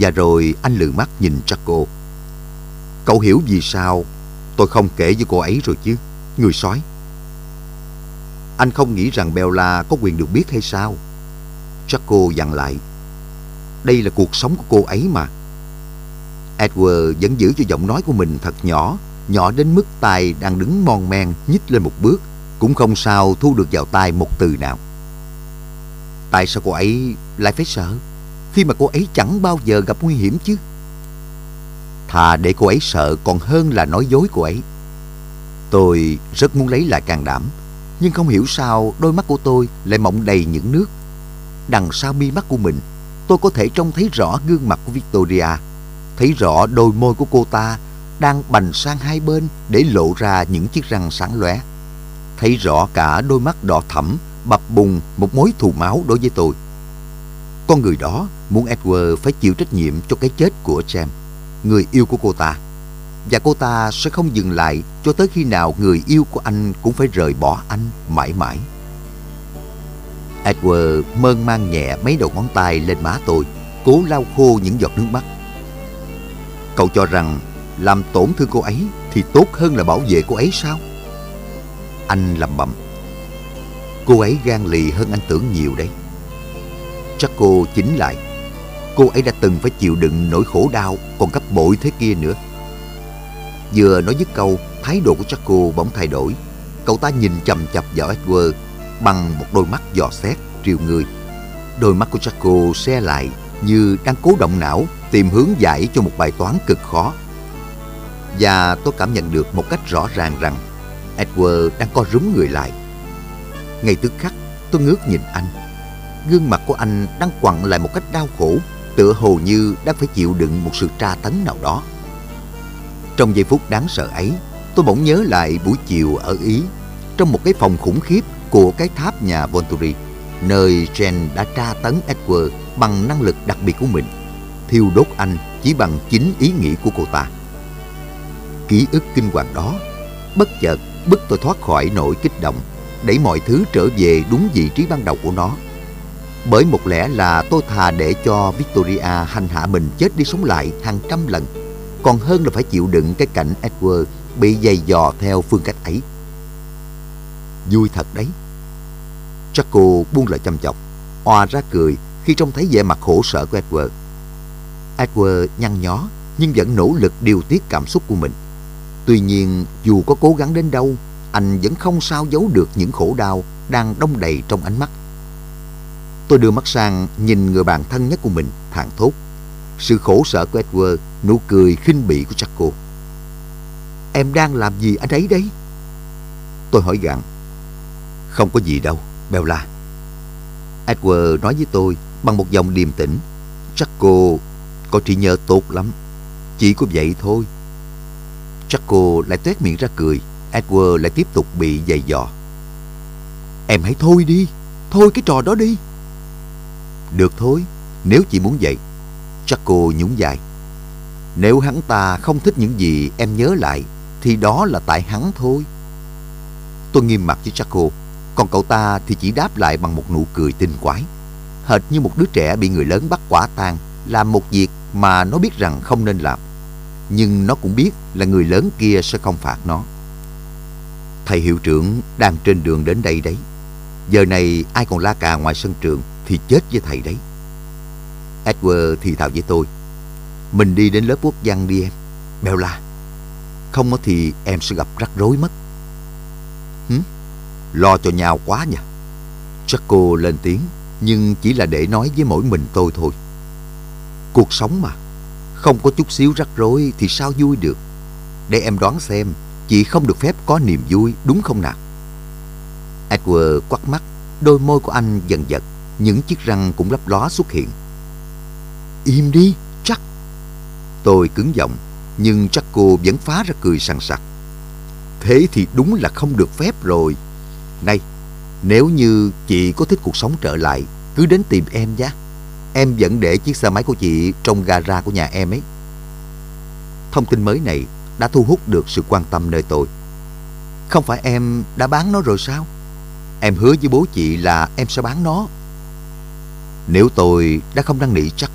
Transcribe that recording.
Và rồi anh lừ mắt nhìn Jaco. Cậu hiểu vì sao tôi không kể với cô ấy rồi chứ, người sói. Anh không nghĩ rằng Bella có quyền được biết hay sao? Jaco dặn lại. Đây là cuộc sống của cô ấy mà. Edward vẫn giữ cho giọng nói của mình thật nhỏ, nhỏ đến mức tai đang đứng mon men nhích lên một bước, cũng không sao thu được vào tai một từ nào. Tại sao cô ấy lại phải sợ, khi mà cô ấy chẳng bao giờ gặp nguy hiểm chứ? Thà để cô ấy sợ còn hơn là nói dối cô ấy. Tôi rất muốn lấy lại can đảm, nhưng không hiểu sao đôi mắt của tôi lại mộng đầy những nước. Đằng sau mi mắt của mình, tôi có thể trông thấy rõ gương mặt của Victoria, thấy rõ đôi môi của cô ta đang bành sang hai bên để lộ ra những chiếc răng sáng lóe. Thấy rõ cả đôi mắt đỏ thẫm bập bùng một mối thù máu đối với tôi. Con người đó muốn Edward phải chịu trách nhiệm cho cái chết của James, người yêu của cô ta. Và cô ta sẽ không dừng lại cho tới khi nào người yêu của anh cũng phải rời bỏ anh mãi mãi. Edward mơn mang nhẹ mấy đầu ngón tay lên má tôi, cố lau khô những giọt nước mắt. Cậu cho rằng làm tổn thương cô ấy thì tốt hơn là bảo vệ cô ấy sao? Anh lầm bầm. Cô ấy gan lì hơn anh tưởng nhiều đấy. Chắc cô chính lại. Cô ấy đã từng phải chịu đựng nỗi khổ đau còn gấp bội thế kia nữa. Vừa nói dứt câu, thái độ của Chaco bỗng thay đổi. Cậu ta nhìn chầm chập vào Edward bằng một đôi mắt dò xét, triều người. Đôi mắt của Chaco xe lại như đang cố động não tìm hướng giải cho một bài toán cực khó. Và tôi cảm nhận được một cách rõ ràng rằng Edward đang co rúm người lại. Ngay tức khắc, tôi ngước nhìn anh. Gương mặt của anh đang quặn lại một cách đau khổ, tựa hồ như đang phải chịu đựng một sự tra tấn nào đó. Trong giây phút đáng sợ ấy, tôi bỗng nhớ lại buổi chiều ở Ý, trong một cái phòng khủng khiếp của cái tháp nhà Volturi, nơi Jen đã tra tấn Edward bằng năng lực đặc biệt của mình, thiêu đốt anh chỉ bằng chính ý nghĩ của cô ta. Ký ức kinh hoàng đó, bất chợt bức tôi thoát khỏi nỗi kích động, đẩy mọi thứ trở về đúng vị trí ban đầu của nó. Bởi một lẽ là tôi thà để cho Victoria hành hạ mình chết đi sống lại hàng trăm lần, còn hơn là phải chịu đựng cái cảnh Edward bị dày dò theo phương cách ấy. Vui thật đấy. Jaco buông lời chăm chọc, Oa ra cười khi trông thấy vẻ mặt khổ sở của Edward. Edward nhăn nhó nhưng vẫn nỗ lực điều tiết cảm xúc của mình. Tuy nhiên, dù có cố gắng đến đâu, anh vẫn không sao giấu được những khổ đau đang đông đầy trong ánh mắt. Tôi đưa mắt sang nhìn người bạn thân nhất của mình, thản thốt. Sự khổ sở của Edward, nụ cười khinh bỉ của Jaco. Em đang làm gì anh ấy đấy? Tôi hỏi gặng. Không có gì đâu, Bella. Edward nói với tôi bằng một giọng điềm tĩnh. Jaco có trí nhớ tốt lắm. Chỉ có vậy thôi. Jaco lại tuét miệng ra cười. Edward lại tiếp tục bị dày dò. Em hãy thôi đi. Thôi cái trò đó đi. Được thôi, nếu chị muốn vậy. Jaco nhún dài. Nếu hắn ta không thích những gì em nhớ lại, thì đó là tại hắn thôi. Tôi nghiêm mặt với Jaco, còn cậu ta thì chỉ đáp lại bằng một nụ cười tinh quái. Hệt như một đứa trẻ bị người lớn bắt quả tang làm một việc mà nó biết rằng không nên làm. Nhưng nó cũng biết là người lớn kia sẽ không phạt nó. Thầy hiệu trưởng đang trên đường đến đây đấy. Giờ này ai còn la cà ngoài sân trường thì chết với thầy đấy. Edward thì thào với tôi. Mình đi đến lớp quốc văn đi em. Bella. Không thì em sẽ gặp rắc rối mất. Hứ? Lo cho nhau quá nhỉ. Jaco lên tiếng nhưng chỉ là để nói với mỗi mình tôi thôi. Cuộc sống mà, không có chút xíu rắc rối thì sao vui được. Để em đoán xem, chị không được phép có niềm vui đúng không nào? Edward quắt mắt, đôi môi của anh dần dật, những chiếc răng cũng lấp ló xuất hiện. Im đi, chắc. Tôi cứng giọng, nhưng chắc cô vẫn phá ra cười sằng sặc. Thế thì đúng là không được phép rồi. Này, nếu như chị có thích cuộc sống trở lại, cứ đến tìm em nhé. Em vẫn để chiếc xe máy của chị trong gara của nhà em ấy. Thông tin mới này đã thu hút được sự quan tâm nơi tôi. Không phải em đã bán nó rồi sao? Em hứa với bố chị là em sẽ bán nó. Nếu tôi đã không năn nỉ chắc